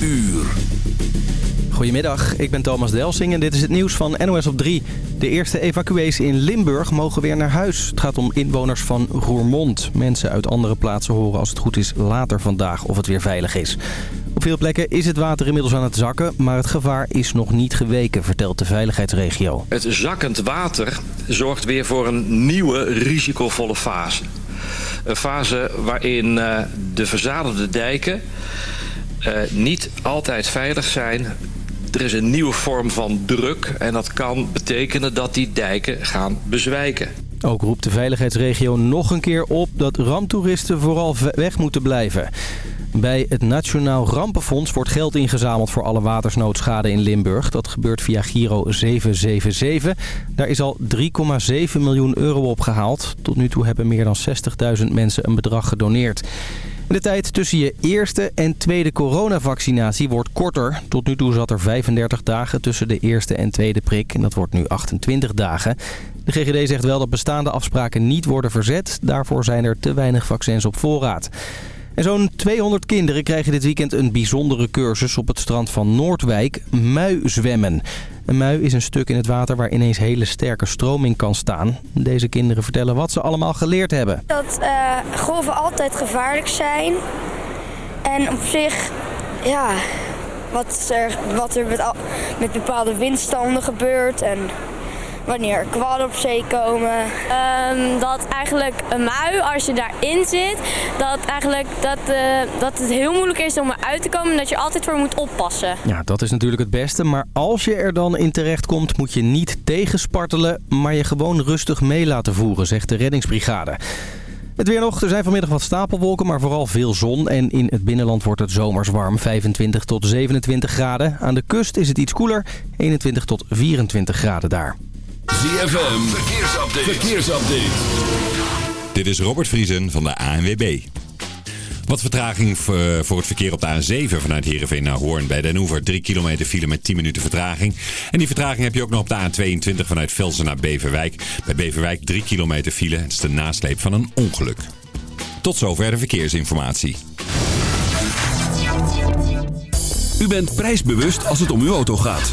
uur. Goedemiddag, ik ben Thomas Delsing en dit is het nieuws van NOS op 3. De eerste evacuees in Limburg mogen weer naar huis. Het gaat om inwoners van Roermond. Mensen uit andere plaatsen horen als het goed is later vandaag of het weer veilig is. Op veel plekken is het water inmiddels aan het zakken, maar het gevaar is nog niet geweken, vertelt de veiligheidsregio. Het zakkend water zorgt weer voor een nieuwe risicovolle fase. Een fase waarin uh, de verzadelde dijken niet altijd veilig zijn. Er is een nieuwe vorm van druk en dat kan betekenen dat die dijken gaan bezwijken. Ook roept de veiligheidsregio nog een keer op dat ramptoeristen vooral weg moeten blijven. Bij het Nationaal Rampenfonds wordt geld ingezameld voor alle watersnoodschade in Limburg. Dat gebeurt via Giro 777. Daar is al 3,7 miljoen euro opgehaald. Tot nu toe hebben meer dan 60.000 mensen een bedrag gedoneerd. De tijd tussen je eerste en tweede coronavaccinatie wordt korter. Tot nu toe zat er 35 dagen tussen de eerste en tweede prik. En dat wordt nu 28 dagen. De GGD zegt wel dat bestaande afspraken niet worden verzet. Daarvoor zijn er te weinig vaccins op voorraad. En zo'n 200 kinderen krijgen dit weekend een bijzondere cursus op het strand van Noordwijk, muizwemmen. Een mui is een stuk in het water waar ineens hele sterke stroming kan staan. Deze kinderen vertellen wat ze allemaal geleerd hebben. Dat uh, golven altijd gevaarlijk zijn. En op zich, ja, wat er, wat er met, met bepaalde windstanden gebeurt en wanneer kwallen op zee komen. Um, dat eigenlijk een mui, als je daarin zit, dat, eigenlijk, dat, uh, dat het heel moeilijk is om eruit te komen en dat je altijd voor moet oppassen. Ja, dat is natuurlijk het beste. Maar als je er dan in terecht komt, moet je niet tegenspartelen, maar je gewoon rustig mee laten voeren, zegt de reddingsbrigade. Het weer nog. Er zijn vanmiddag wat stapelwolken, maar vooral veel zon. En in het binnenland wordt het zomers warm. 25 tot 27 graden. Aan de kust is het iets koeler. 21 tot 24 graden daar. ZFM, verkeersupdate. verkeersupdate. Dit is Robert Vriesen van de ANWB. Wat vertraging voor het verkeer op de A7 vanuit Heerenveen naar Hoorn. Bij Den Hoever 3 kilometer file met 10 minuten vertraging. En die vertraging heb je ook nog op de A22 vanuit Velsen naar Beverwijk. Bij Beverwijk 3 kilometer file. Het is de nasleep van een ongeluk. Tot zover de verkeersinformatie. U bent prijsbewust als het om uw auto gaat.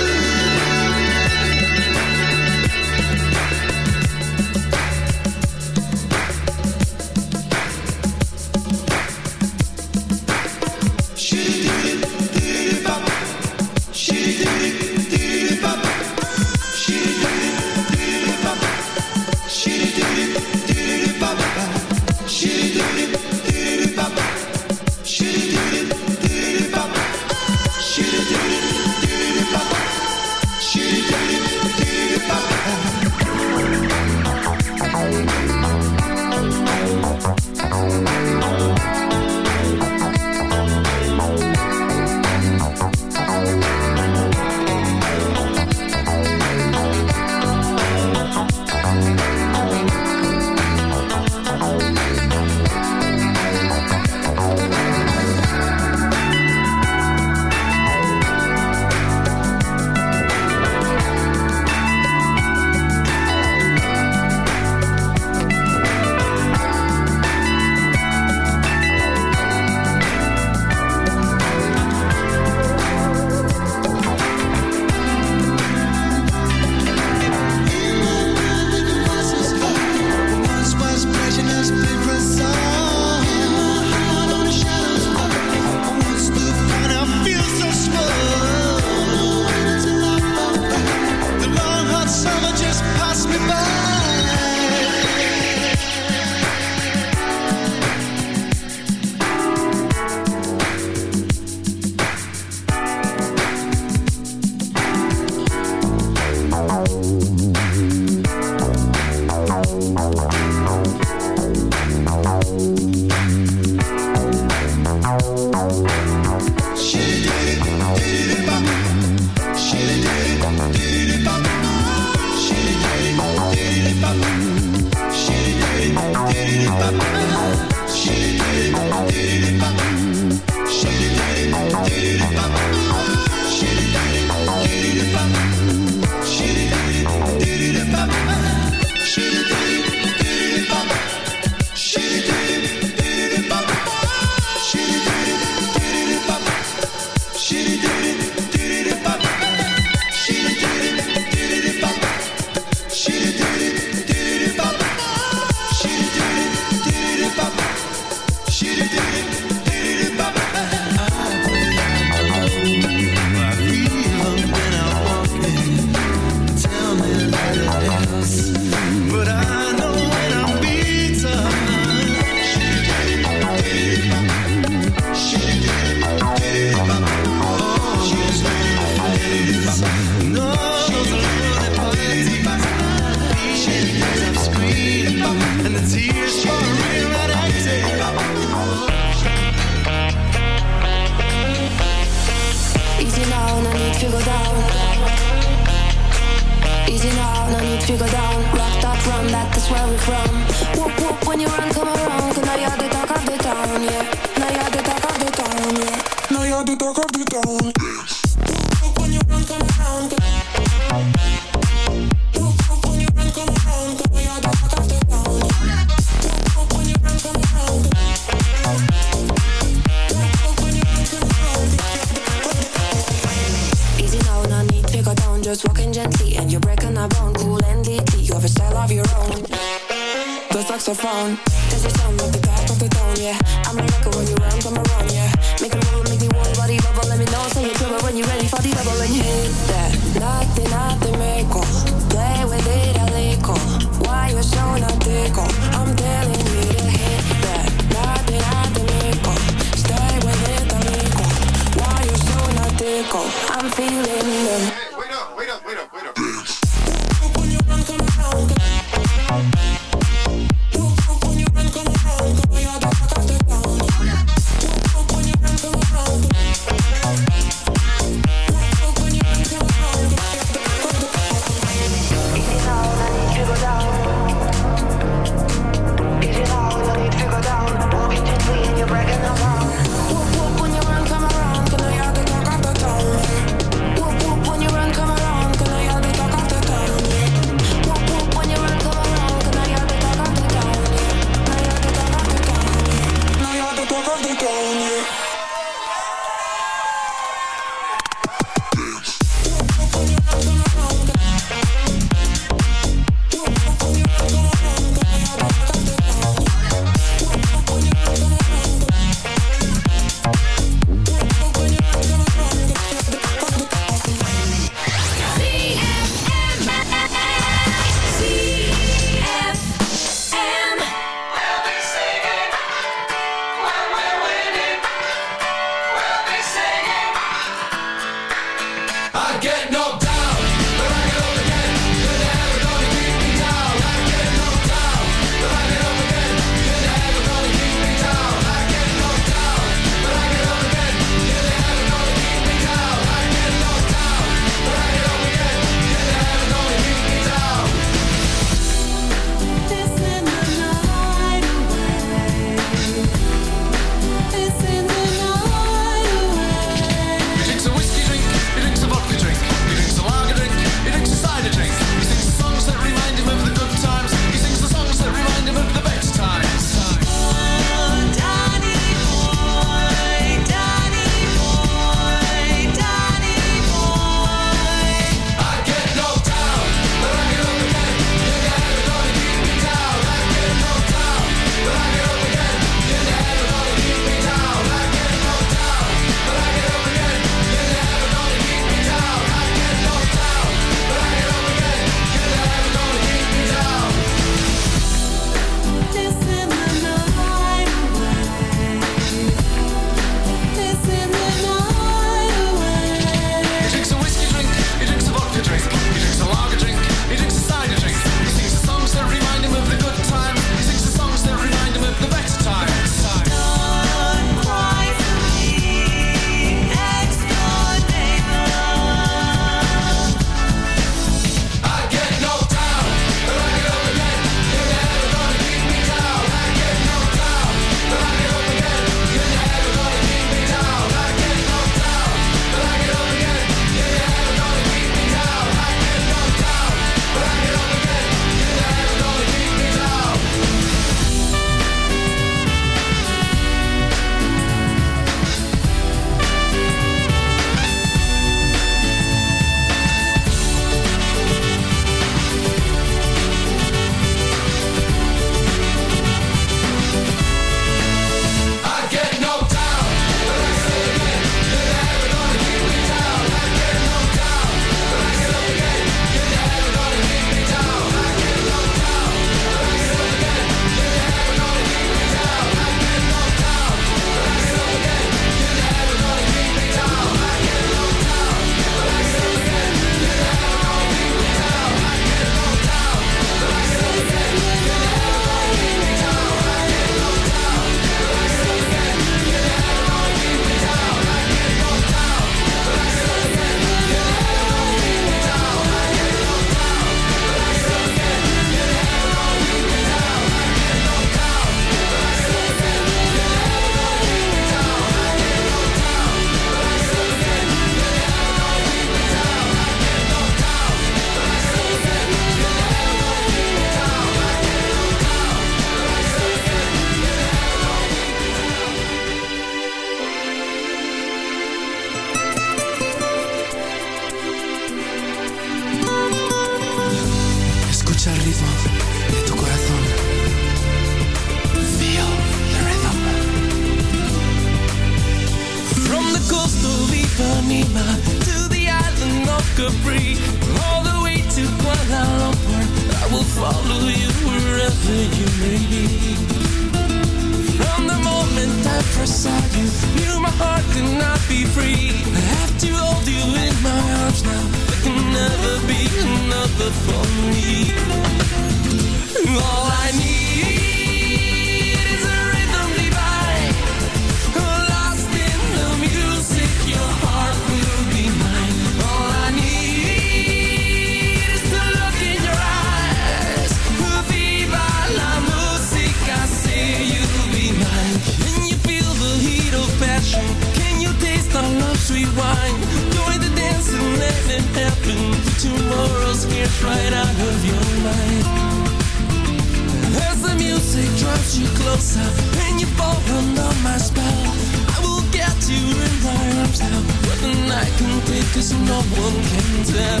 I cause no one can tell.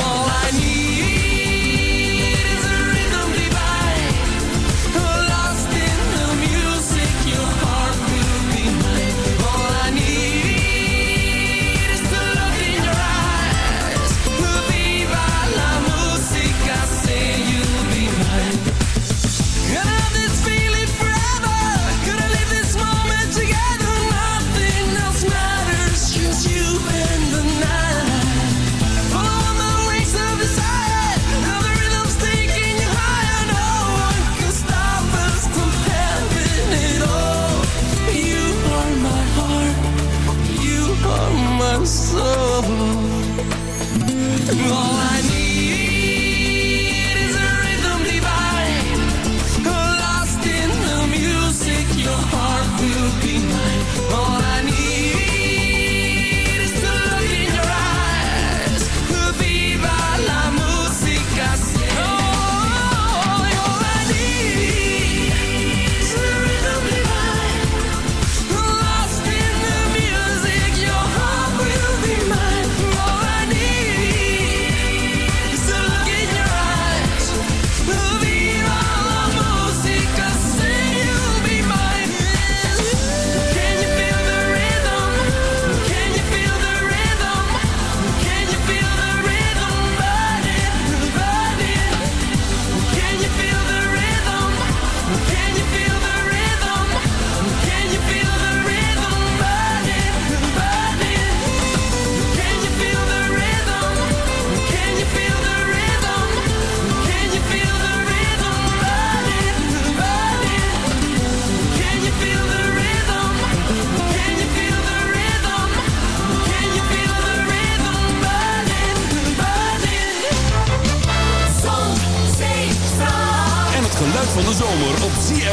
All I need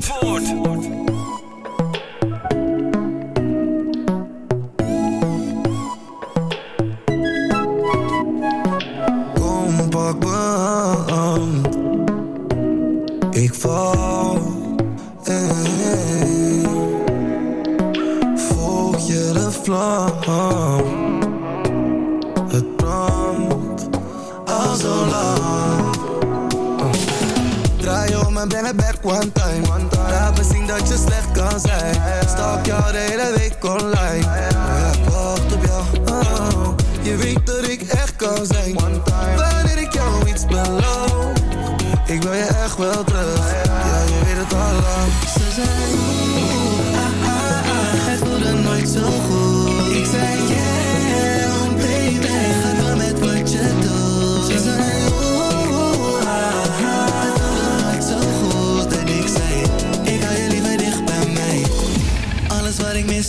Ford. one time. Laat me zien dat je slecht kan zijn. Stalk jou de hele week online. Ik wacht op jou. Oh, je weet dat ik echt kan zijn. Wanneer ik jou iets beloof. Ik wil je echt wel terug. Ja, je weet het al lang. Ze zijn, ah, ah, ah. Het voelde nooit.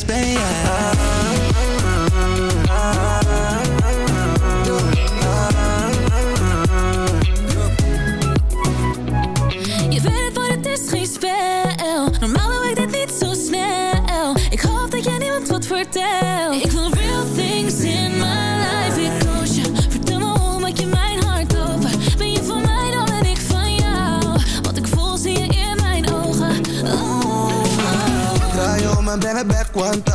ben. Je weet het, voor het is geen spel. Normaal doe het niet zo snel. Ik hoop dat jij niemand wat vertelt. cuánto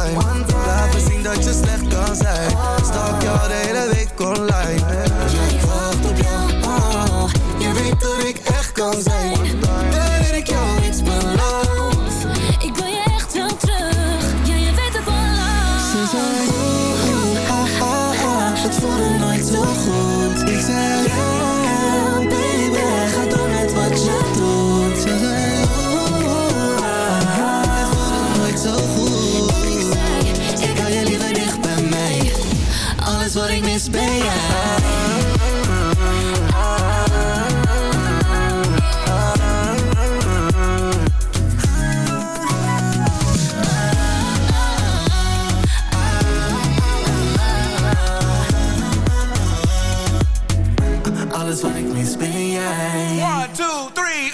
just like me spin, yeah. One, two, three.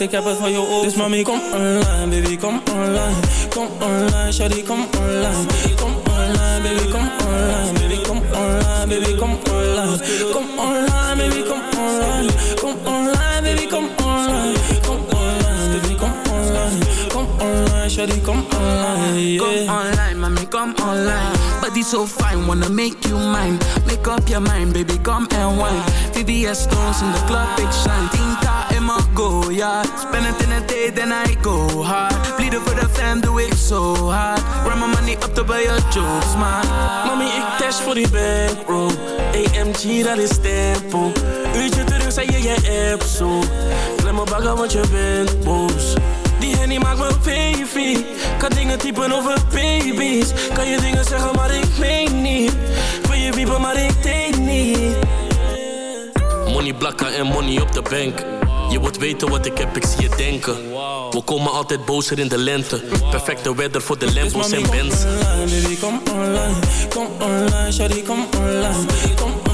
Niet uit, want ik Dat is tempo. Uurtje terug, zei je je app zo. Klem me bagger, want je bent boos. Die hennie maakt me baby. Kan dingen typen over baby's. Kan je dingen zeggen, maar ik meen niet. Wil je wiepen, maar ik denk niet. Money blakken en money op de bank. Je wilt weten wat ik heb, ik zie je denken. We komen altijd bozer in de lente. Perfecte weather voor de Lambos en Benz. baby, come online. Come online, shawty, come online. Come online,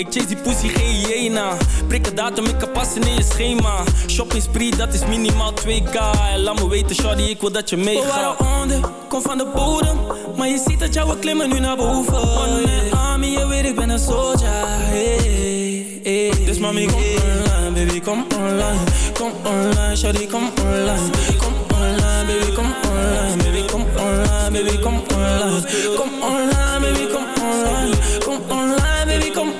Ik chase die pussy, geen hyena. Prik een datum, ik kan passen in je schema. Shopping spree, dat is minimaal 2k. En laat me weten, shawty, ik wil dat je We meegaat. waren onder, kom van de bodem Maar je ziet dat jouw klimmen nu naar boven One man army, je weet ik ben een soldier hey, hey. Dus mami, kom online, baby, kom online Kom online, shawty, kom online Kom online, baby, kom online Baby, kom online, baby, kom online Kom online, baby, kom online Kom online, baby, kom online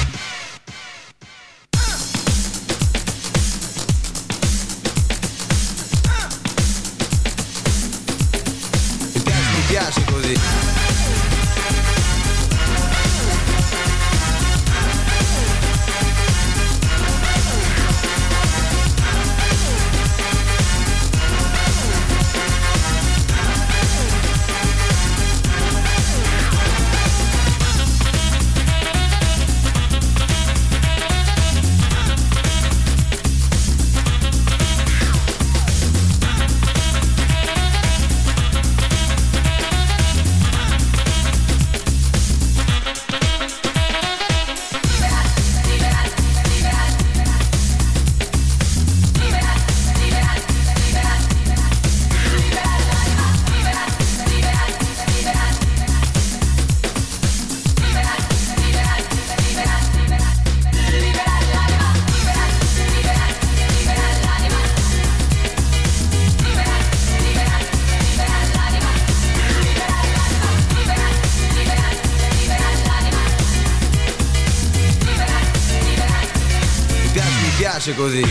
piace così.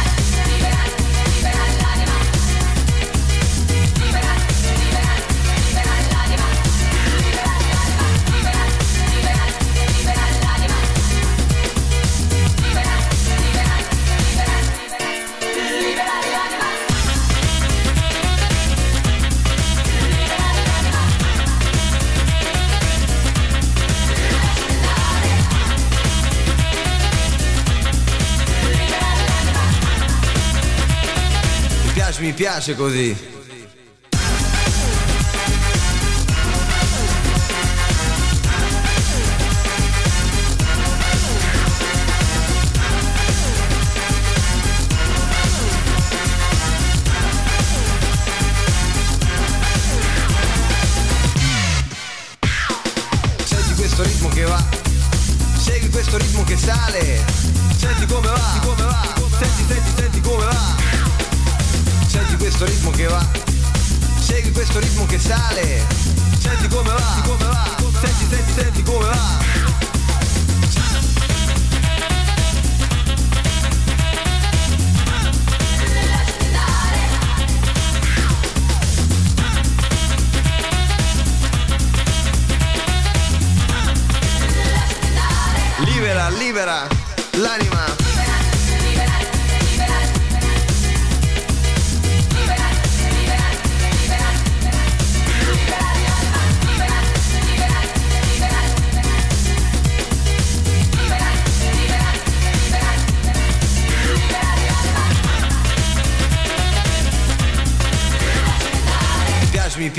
Piace così.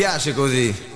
piace così.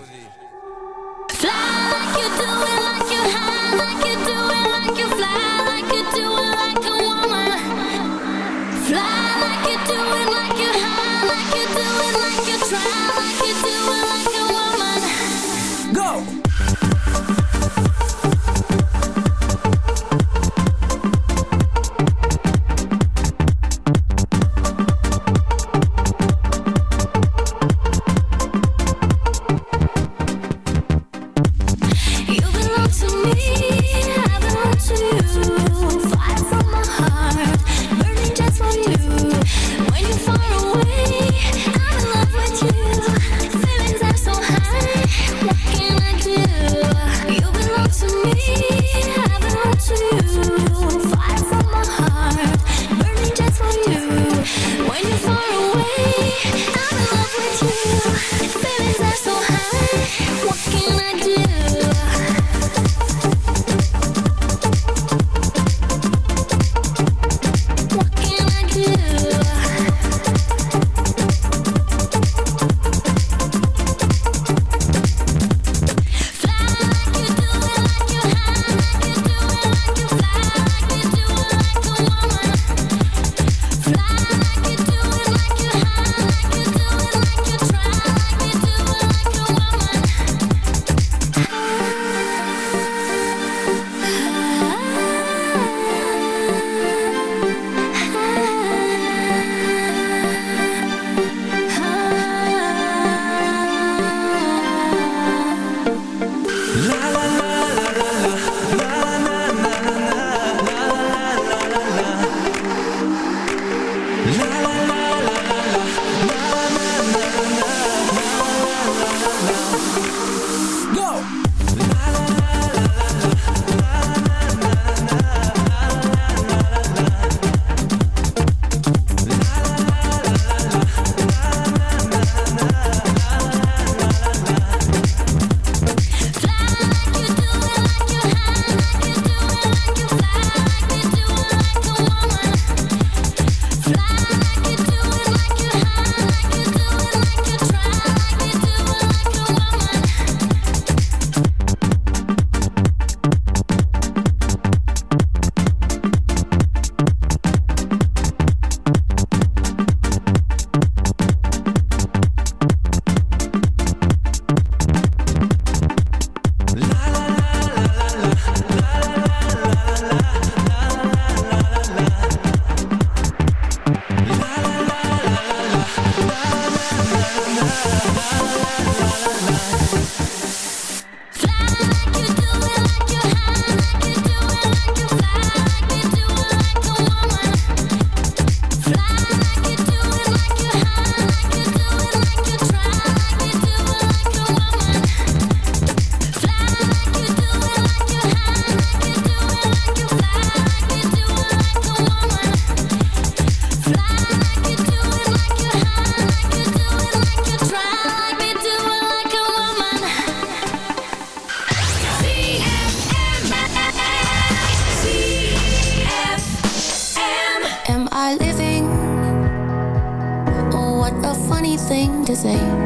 same.